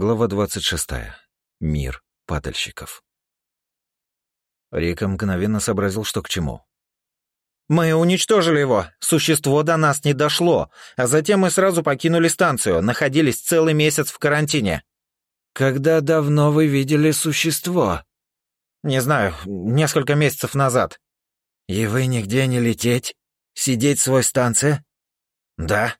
Глава 26. Мир падальщиков. Рика мгновенно сообразил, что к чему. «Мы уничтожили его. Существо до нас не дошло. А затем мы сразу покинули станцию, находились целый месяц в карантине». «Когда давно вы видели существо?» «Не знаю, несколько месяцев назад». «И вы нигде не лететь? Сидеть в свой станции?» «Да».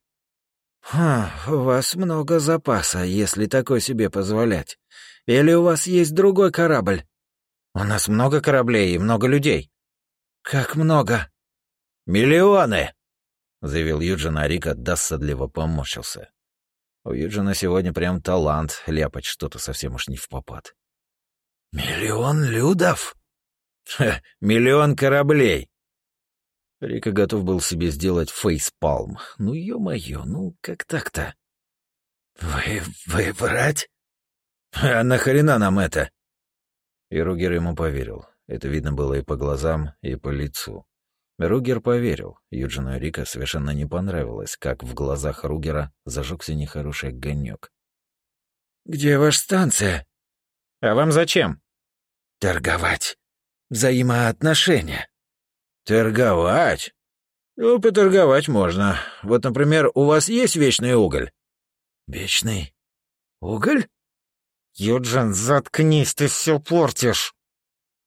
«Хм, у вас много запаса, если такой себе позволять. Или у вас есть другой корабль?» «У нас много кораблей и много людей». «Как много?» «Миллионы!» — заявил Юджин, а Рика досадливо поморщился. У Юджина сегодня прям талант ляпать что-то совсем уж не в попад. «Миллион людов?» Ха, «Миллион кораблей!» Рика готов был себе сделать фейспалм. Ну, ё-моё, ну как так-то? «Вы... вы брать? А нахрена нам это?» И Ругер ему поверил. Это видно было и по глазам, и по лицу. Ругер поверил. Юджину и Рика совершенно не понравилось, как в глазах Ругера зажегся нехороший огонек. «Где ваша станция?» «А вам зачем?» «Торговать. Взаимоотношения». «Торговать? Ну, поторговать можно. Вот, например, у вас есть вечный уголь?» «Вечный уголь?» «Юджин, заткнись, ты все портишь!»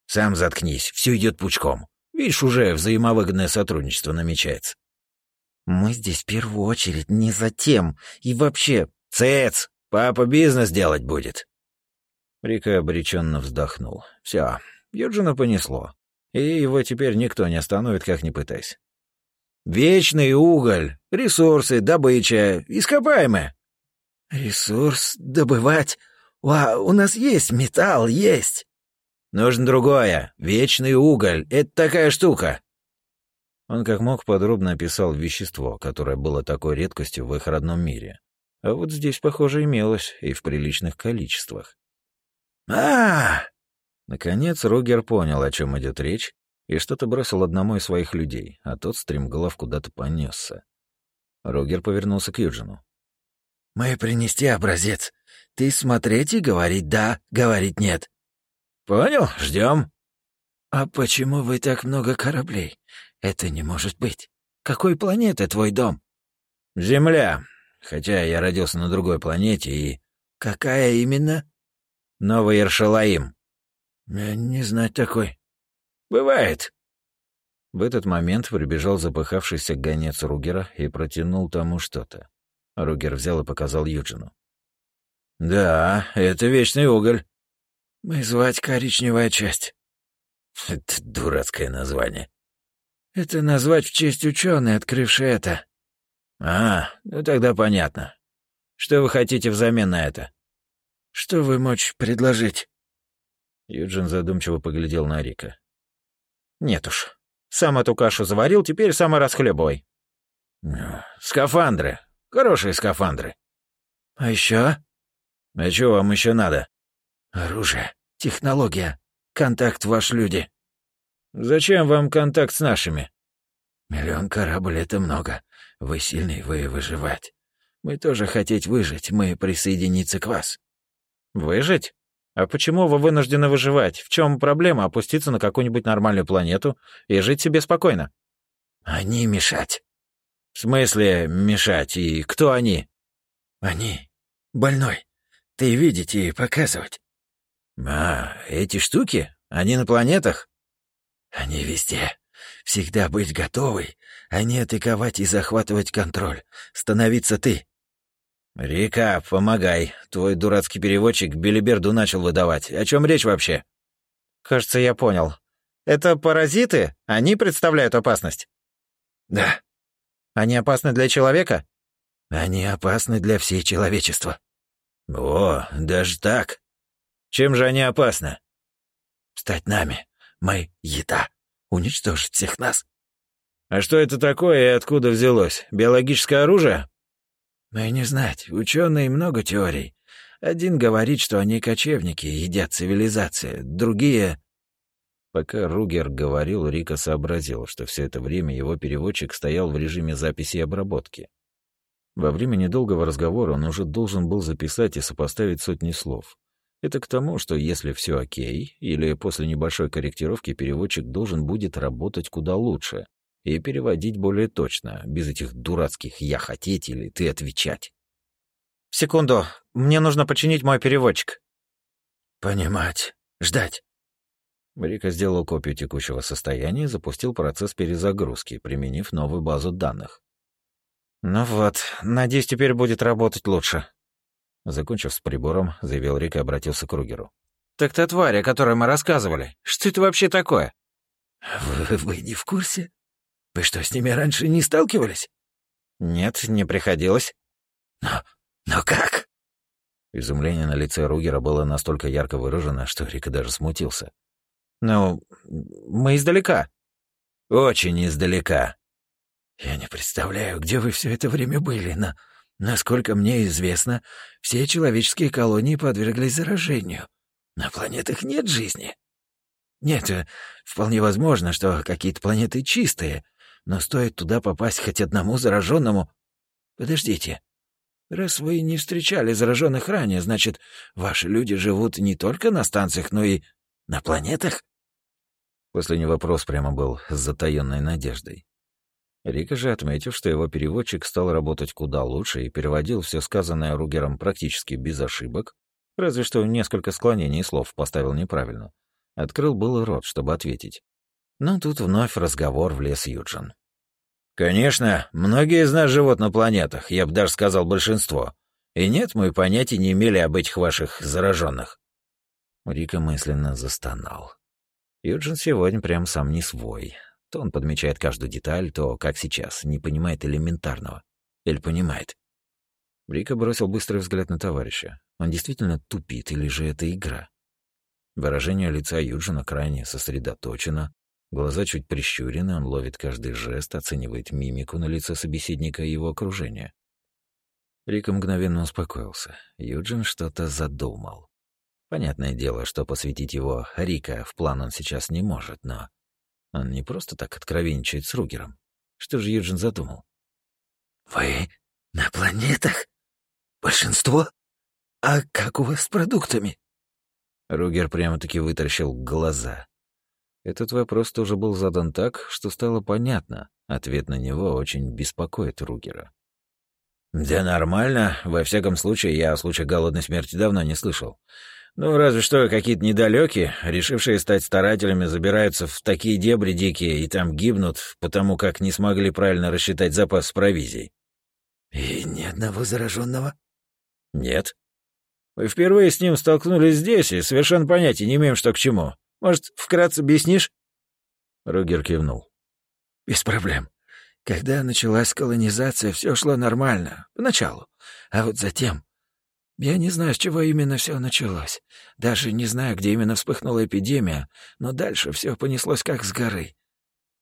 «Сам заткнись, все идет пучком. Видишь, уже взаимовыгодное сотрудничество намечается». «Мы здесь в первую очередь не за тем. И вообще...» «Цец! Папа бизнес делать будет!» Рика обреченно вздохнул. «Все, Юджина понесло и его теперь никто не остановит, как ни пытайся. Вечный уголь, ресурсы, добыча, ископаемые. Ресурс добывать? А, у нас есть металл, есть. Нужно другое. Вечный уголь — это такая штука. Он как мог подробно описал вещество, которое было такой редкостью в их родном мире. А вот здесь, похоже, имелось и в приличных количествах. а, -а, -а Наконец Рогер понял, о чем идет речь, и что-то бросил одному из своих людей, а тот стремглав куда-то понесся. Рогер повернулся к Юджину. «Мы принести образец. Ты смотреть и говорить «да», говорить «нет». «Понял, ждем». «А почему вы так много кораблей? Это не может быть. Какой планеты твой дом?» «Земля. Хотя я родился на другой планете и...» «Какая именно?» «Новый Иршалаим». Я не знать такой. Бывает. В этот момент прибежал запыхавшийся гонец Ругера и протянул тому что-то. Ругер взял и показал Юджину. «Да, это вечный уголь». «Мы звать коричневая часть». «Это дурацкое название». «Это назвать в честь ученой, открывшей это». «А, ну тогда понятно. Что вы хотите взамен на это?» «Что вы можете предложить?» Юджин задумчиво поглядел на Рика. «Нет уж. Сам эту кашу заварил, теперь сам и расхлебывай». «Скафандры. Хорошие скафандры». «А еще?» «А что вам еще надо?» «Оружие. Технология. Контакт ваш люди». «Зачем вам контакт с нашими?» «Миллион корабль — это много. Вы сильный, вы выживать. Мы тоже хотеть выжить, мы присоединиться к вас». «Выжить? А почему вы вынуждены выживать? В чем проблема опуститься на какую-нибудь нормальную планету и жить себе спокойно? Они мешать. В смысле мешать? И кто они? Они. Больной. Ты видеть и показывать. А, эти штуки? Они на планетах? Они везде. Всегда быть готовой, а не атаковать и захватывать контроль. Становиться ты. «Рика, помогай. Твой дурацкий переводчик Билиберду начал выдавать. О чем речь вообще?» «Кажется, я понял. Это паразиты? Они представляют опасность?» «Да». «Они опасны для человека?» «Они опасны для всей человечества». «О, даже так? Чем же они опасны?» «Стать нами. Мы — еда. Уничтожить всех нас». «А что это такое и откуда взялось? Биологическое оружие?» «Мы не знать. Ученые много теорий. Один говорит, что они кочевники, едят цивилизации. Другие...» Пока Ругер говорил, Рика сообразил, что все это время его переводчик стоял в режиме записи и обработки. Во время недолгого разговора он уже должен был записать и сопоставить сотни слов. Это к тому, что если все окей, или после небольшой корректировки переводчик должен будет работать куда лучше и переводить более точно, без этих дурацких «я хотеть» или «ты отвечать». «Секунду, мне нужно починить мой переводчик». «Понимать. Ждать». Рика сделал копию текущего состояния и запустил процесс перезагрузки, применив новую базу данных. «Ну вот, надеюсь, теперь будет работать лучше», Закончив с прибором, заявил Рик и обратился к Ругеру. «Так та тварь, о которой мы рассказывали, что это вообще такое?» «Вы, вы не в курсе? Вы что, с ними раньше не сталкивались?» «Нет, не приходилось». «Но... но как?» Изумление на лице Ругера было настолько ярко выражено, что Рик даже смутился. «Ну, мы издалека». «Очень издалека. Я не представляю, где вы все это время были, но Насколько мне известно, все человеческие колонии подверглись заражению. На планетах нет жизни. Нет, э, вполне возможно, что какие-то планеты чистые, но стоит туда попасть хоть одному зараженному. Подождите. Раз вы не встречали зараженных ранее, значит, ваши люди живут не только на станциях, но и на планетах? Последний вопрос прямо был с затаённой надеждой. Рика же, отметив, что его переводчик стал работать куда лучше и переводил все сказанное Ругером практически без ошибок, разве что несколько склонений слов поставил неправильно, открыл был рот, чтобы ответить. Но тут вновь разговор влез Юджин. «Конечно, многие из нас живут на планетах, я бы даже сказал большинство. И нет, мы понятия не имели об этих ваших зараженных. Рика мысленно застонал. Юджин сегодня прям сам не свой. То он подмечает каждую деталь, то, как сейчас, не понимает элементарного. Или понимает. Рика бросил быстрый взгляд на товарища. Он действительно тупит, или же это игра? Выражение лица Юджина крайне сосредоточено, глаза чуть прищурены, он ловит каждый жест, оценивает мимику на лице собеседника и его окружения. Рика мгновенно успокоился. Юджин что-то задумал. Понятное дело, что посвятить его Рика в план он сейчас не может, но он не просто так откровенничает с Ругером. Что же Юджин задумал? «Вы на планетах? Большинство? А как у вас с продуктами?» Ругер прямо-таки вытаращил глаза. Этот вопрос тоже был задан так, что стало понятно. Ответ на него очень беспокоит Ругера. «Да нормально. Во всяком случае, я о случае голодной смерти давно не слышал. Ну, разве что какие-то недалекие, решившие стать старателями, забираются в такие дебри дикие и там гибнут, потому как не смогли правильно рассчитать запас с провизией. И ни одного зараженного? Нет. Мы впервые с ним столкнулись здесь и совершенно понятия не имеем, что к чему. Может, вкратце объяснишь? Ругер кивнул. Без проблем. Когда началась колонизация, все шло нормально. Поначалу. А вот затем я не знаю, с чего именно все началось. Даже не знаю, где именно вспыхнула эпидемия, но дальше все понеслось как с горы.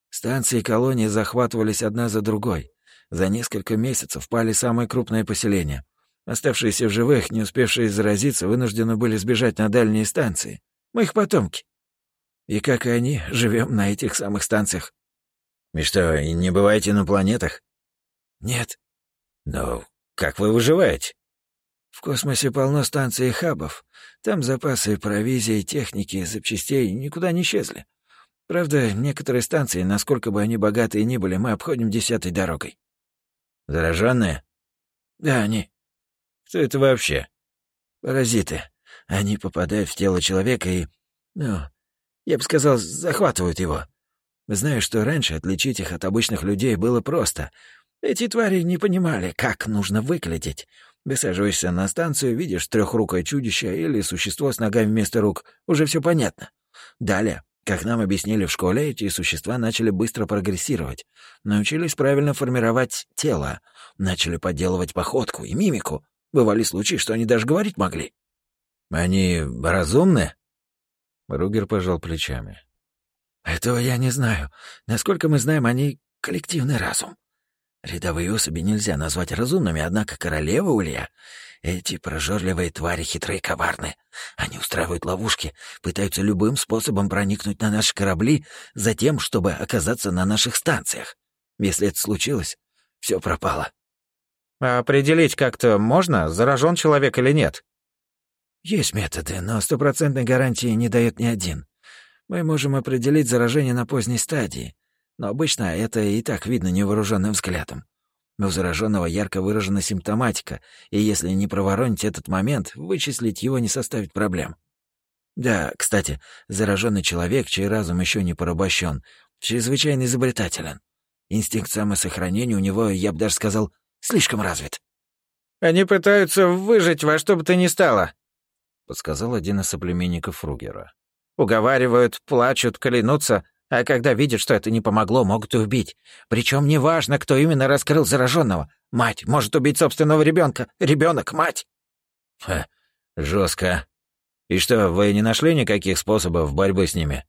Станции и колонии захватывались одна за другой. За несколько месяцев пали самые крупные поселения. Оставшиеся в живых, не успевшие заразиться, вынуждены были сбежать на дальние станции. Мы их потомки. И как и они, живем на этих самых станциях. И что, не бываете на планетах? Нет. Но как вы выживаете? В космосе полно станций и хабов. Там запасы провизии, техники, запчастей никуда не исчезли. Правда, некоторые станции, насколько бы они богатые ни были, мы обходим десятой дорогой. Зараженные? Да, они. Что это вообще? Паразиты. Они попадают в тело человека и... Ну, я бы сказал, захватывают его. Знаю, что раньше отличить их от обычных людей было просто. Эти твари не понимали, как нужно выглядеть. Высаживаешься на станцию, видишь трехрукое чудище или существо с ногами вместо рук. Уже все понятно. Далее, как нам объяснили в школе, эти существа начали быстро прогрессировать. Научились правильно формировать тело. Начали подделывать походку и мимику. Бывали случаи, что они даже говорить могли. «Они разумны?» Ругер пожал плечами. «Этого я не знаю. Насколько мы знаем, они — коллективный разум. Рядовые особи нельзя назвать разумными, однако королева Улья... Эти прожорливые твари хитрые и коварны. Они устраивают ловушки, пытаются любым способом проникнуть на наши корабли, затем, чтобы оказаться на наших станциях. Если это случилось, все пропало. Определить как-то можно, заражен человек или нет? Есть методы, но стопроцентной гарантии не дает ни один. Мы можем определить заражение на поздней стадии, но обычно это и так видно невооруженным взглядом. У зараженного ярко выражена симптоматика, и если не проворонить этот момент, вычислить его не составит проблем. Да, кстати, зараженный человек, чей разум еще не порабощен, чрезвычайно изобретателен. Инстинкт самосохранения у него, я бы даже сказал, слишком развит. «Они пытаются выжить во что бы то ни стало», — подсказал один из соплеменников Ругера. «Уговаривают, плачут, клянутся, а когда видят, что это не помогло, могут и убить. Причем неважно, кто именно раскрыл зараженного. Мать может убить собственного ребенка, ребенок — мать». «Ха, жестко. И что, вы не нашли никаких способов борьбы с ними?»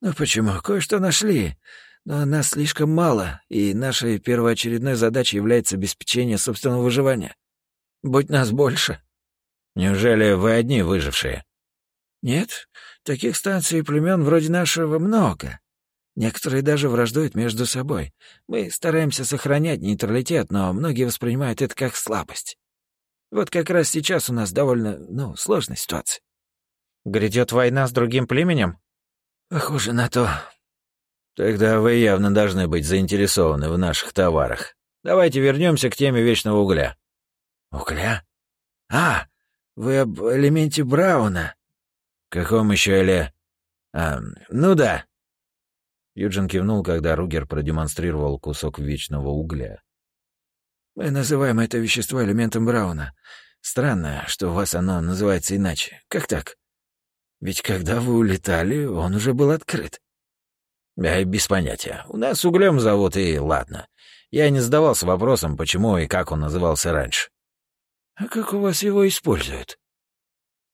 «Ну почему? Кое-что нашли. Но нас слишком мало, и нашей первоочередной задачей является обеспечение собственного выживания. Будь нас больше». «Неужели вы одни выжившие?» «Нет, таких станций и племен вроде нашего много. Некоторые даже враждуют между собой. Мы стараемся сохранять нейтралитет, но многие воспринимают это как слабость. Вот как раз сейчас у нас довольно, ну, сложная ситуация». «Грядет война с другим племенем?» «Похоже на то», Тогда вы явно должны быть заинтересованы в наших товарах. Давайте вернемся к теме вечного угля. Угля? А, вы об элементе Брауна. Каком еще эле... А, ну да. Юджин кивнул, когда Ругер продемонстрировал кусок вечного угля. Мы называем это вещество элементом Брауна. Странно, что у вас оно называется иначе. Как так? Ведь когда вы улетали, он уже был открыт. Я без понятия. У нас углем зовут, и ладно. Я не задавался вопросом, почему и как он назывался раньше. А как у вас его используют?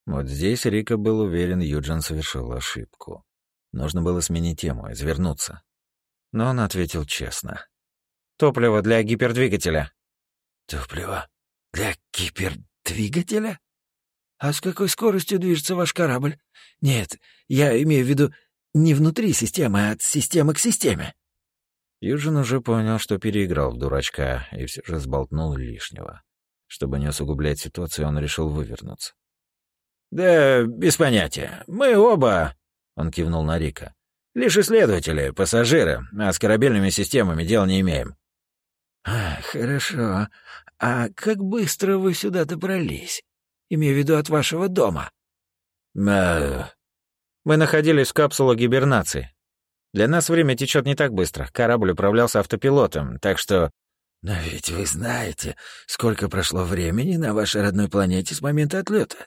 Вот здесь Рика был уверен, Юджин совершил ошибку. Нужно было сменить тему, извернуться. Но он ответил честно. «Топливо для гипердвигателя». «Топливо для гипердвигателя? А с какой скоростью движется ваш корабль? Нет, я имею в виду не внутри системы, а от системы к системе. Юджин уже понял, что переиграл в дурачка, и все же сболтнул лишнего. Чтобы не усугублять ситуацию, он решил вывернуться. «Да без понятия. Мы оба...» — он кивнул на Рика. «Лишь исследователи, пассажиры, а с корабельными системами дел не имеем». «А, хорошо. А как быстро вы сюда добрались? Имею в виду от вашего дома?» «А, мы находились в капсуле гибернации. Для нас время течет не так быстро. Корабль управлялся автопилотом, так что... Но ведь вы знаете, сколько прошло времени на вашей родной планете с момента отлета.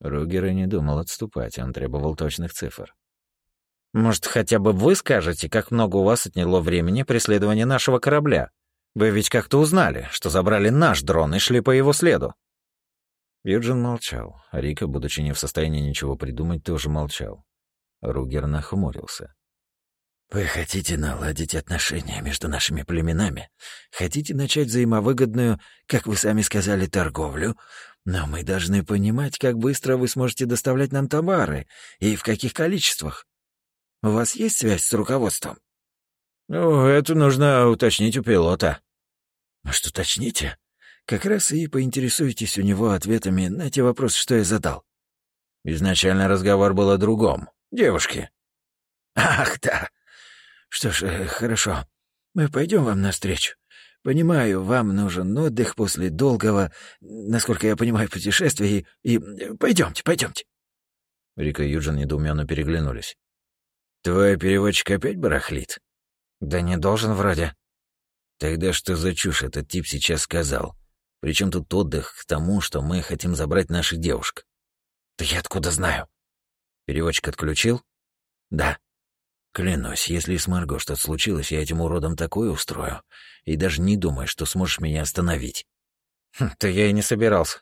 Ругер и не думал отступать, он требовал точных цифр. «Может, хотя бы вы скажете, как много у вас отняло времени преследования нашего корабля? Вы ведь как-то узнали, что забрали наш дрон и шли по его следу». Юджин молчал. Рика, будучи не в состоянии ничего придумать, тоже молчал. Ругер нахмурился. «Вы хотите наладить отношения между нашими племенами? Хотите начать взаимовыгодную, как вы сами сказали, торговлю? Но мы должны понимать, как быстро вы сможете доставлять нам товары и в каких количествах. У вас есть связь с руководством?» «Ну, это нужно уточнить у пилота». «Может, уточните? Как раз и поинтересуйтесь у него ответами на те вопросы, что я задал. Изначально разговор был о другом. Девушке. Ах, да. Что ж, э, хорошо. Мы пойдем вам навстречу. Понимаю, вам нужен отдых после долгого, насколько я понимаю, путешествия, и, и э, пойдемте, пойдемте. Рика и Юджин недоуменно переглянулись. «Твой переводчик опять барахлит?» «Да не должен вроде». «Тогда что за чушь этот тип сейчас сказал? Причем тут отдых к тому, что мы хотим забрать наших девушек. Да я откуда знаю? Переводчик отключил? Да. Клянусь, если с Марго что-то случилось, я этим уродом такое устрою. И даже не думай, что сможешь меня остановить. Хм, то я и не собирался.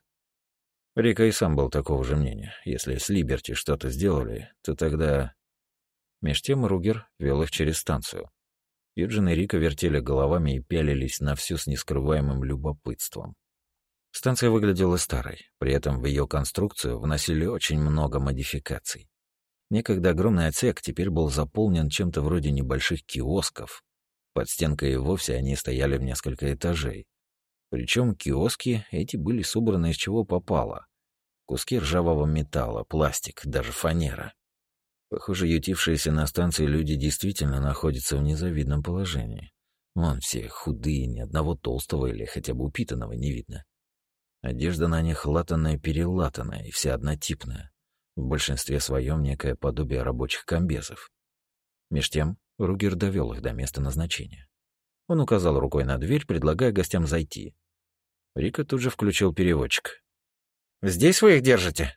Рика и сам был такого же мнения. Если с Либерти что-то сделали, то тогда... Меж тем Ругер вел их через станцию. Юджин и Рика вертели головами и пялились на всю с нескрываемым любопытством. Станция выглядела старой, при этом в ее конструкцию вносили очень много модификаций. Некогда огромный отсек теперь был заполнен чем-то вроде небольших киосков. Под стенкой и вовсе они стояли в несколько этажей. Причем киоски эти были собраны из чего попало. Куски ржавого металла, пластик, даже фанера. Похоже, ютившиеся на станции люди действительно находятся в незавидном положении. Вон все худые, ни одного толстого или хотя бы упитанного не видно. Одежда на них латанная-перелатанная и вся однотипная. В большинстве своем некое подобие рабочих комбезов. Меж тем Ругер довел их до места назначения. Он указал рукой на дверь, предлагая гостям зайти. Рика тут же включил переводчик. «Здесь вы их держите?»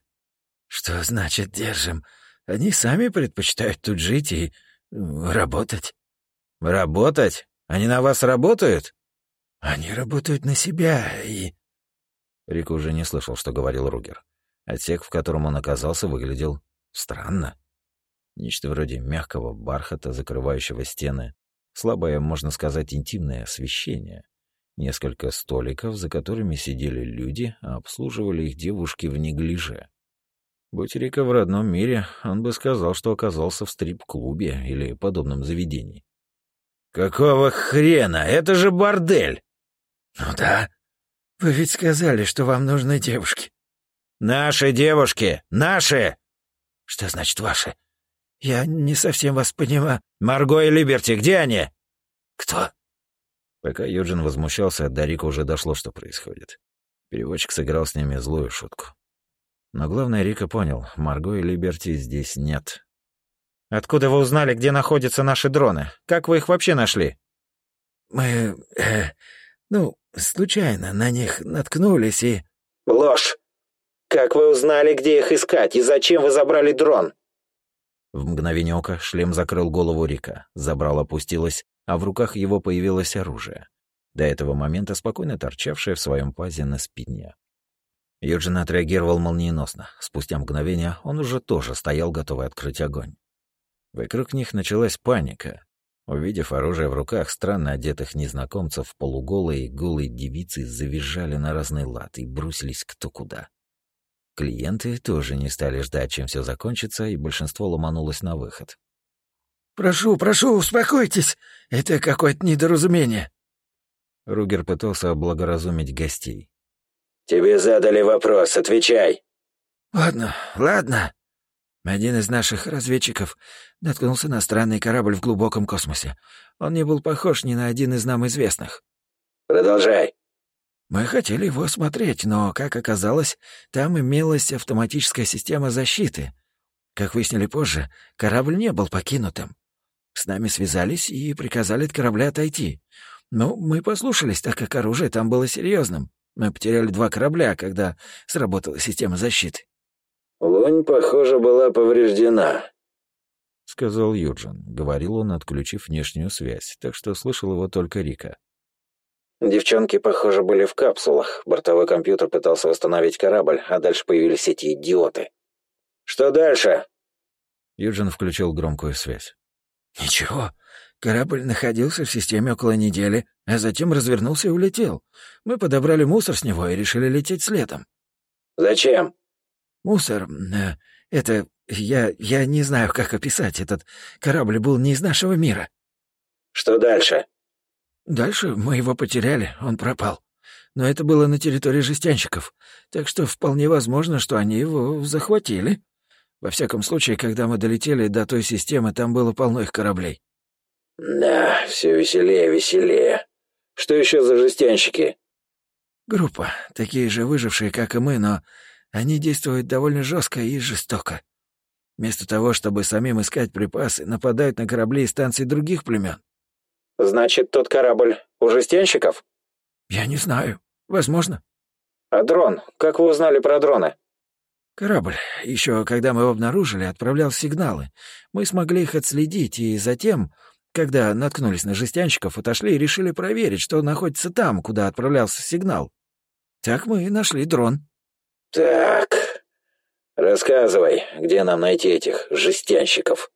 «Что значит «держим»? Они сами предпочитают тут жить и работать». «Работать? Они на вас работают?» «Они работают на себя и...» Рик уже не слышал, что говорил Ругер. Отсек, в котором он оказался, выглядел странно. Нечто вроде мягкого бархата, закрывающего стены. Слабое, можно сказать, интимное освещение. Несколько столиков, за которыми сидели люди, а обслуживали их девушки в неглиже. Будь Рика в родном мире, он бы сказал, что оказался в стрип-клубе или подобном заведении. «Какого хрена? Это же бордель!» «Ну да. Вы ведь сказали, что вам нужны девушки». «Наши девушки! Наши!» «Что значит ваши? Я не совсем вас понимаю». «Марго и Либерти, где они?» «Кто?» Пока Юджин возмущался, до Рика уже дошло, что происходит. Переводчик сыграл с ними злую шутку. Но главное, Рика понял, Марго и Либерти здесь нет. «Откуда вы узнали, где находятся наши дроны? Как вы их вообще нашли?» «Мы... Э, ну, случайно на них наткнулись и...» «Ложь! Как вы узнали, где их искать, и зачем вы забрали дрон?» В мгновение ока шлем закрыл голову Рика, забрал опустилось, а в руках его появилось оружие, до этого момента спокойно торчавшее в своем пазе на спине. Юджин отреагировал молниеносно. Спустя мгновение он уже тоже стоял, готовый открыть огонь. Вокруг них началась паника. Увидев оружие в руках странно одетых незнакомцев, полуголые и голые девицы завизжали на разный лад и бросились кто куда. Клиенты тоже не стали ждать, чем все закончится, и большинство ломанулось на выход. «Прошу, прошу, успокойтесь. Это какое-то недоразумение». Ругер пытался облагоразумить гостей. «Тебе задали вопрос, отвечай». «Ладно, ладно». Один из наших разведчиков наткнулся на странный корабль в глубоком космосе. Он не был похож ни на один из нам известных. «Продолжай». Мы хотели его осмотреть, но, как оказалось, там имелась автоматическая система защиты. Как выяснили позже, корабль не был покинутым. С нами связались и приказали от корабля отойти. Ну, мы послушались, так как оружие там было серьезным. Мы потеряли два корабля, когда сработала система защиты. «Лунь, похоже, была повреждена», — сказал Юджин. Говорил он, отключив внешнюю связь, так что слышал его только Рика. «Девчонки, похоже, были в капсулах. Бортовой компьютер пытался восстановить корабль, а дальше появились эти идиоты. Что дальше?» Юджин включил громкую связь. «Ничего. Корабль находился в системе около недели, а затем развернулся и улетел. Мы подобрали мусор с него и решили лететь следом». «Зачем?» «Мусор... Э, это... Я... Я не знаю, как описать. Этот корабль был не из нашего мира». «Что дальше?» «Дальше мы его потеряли, он пропал. Но это было на территории жестянщиков, так что вполне возможно, что они его захватили». Во всяком случае, когда мы долетели до той системы, там было полно их кораблей. Да, все веселее, веселее. Что еще за жестянщики? Группа, такие же выжившие, как и мы, но они действуют довольно жестко и жестоко. Вместо того, чтобы самим искать припасы, нападают на корабли и станции других племен. Значит, тот корабль у жестянщиков? Я не знаю. Возможно. А дрон? Как вы узнали про дроны? Корабль, еще когда мы его обнаружили, отправлял сигналы. Мы смогли их отследить, и затем, когда наткнулись на жестянщиков, отошли и решили проверить, что находится там, куда отправлялся сигнал. Так мы и нашли дрон. Так, рассказывай, где нам найти этих жестянщиков?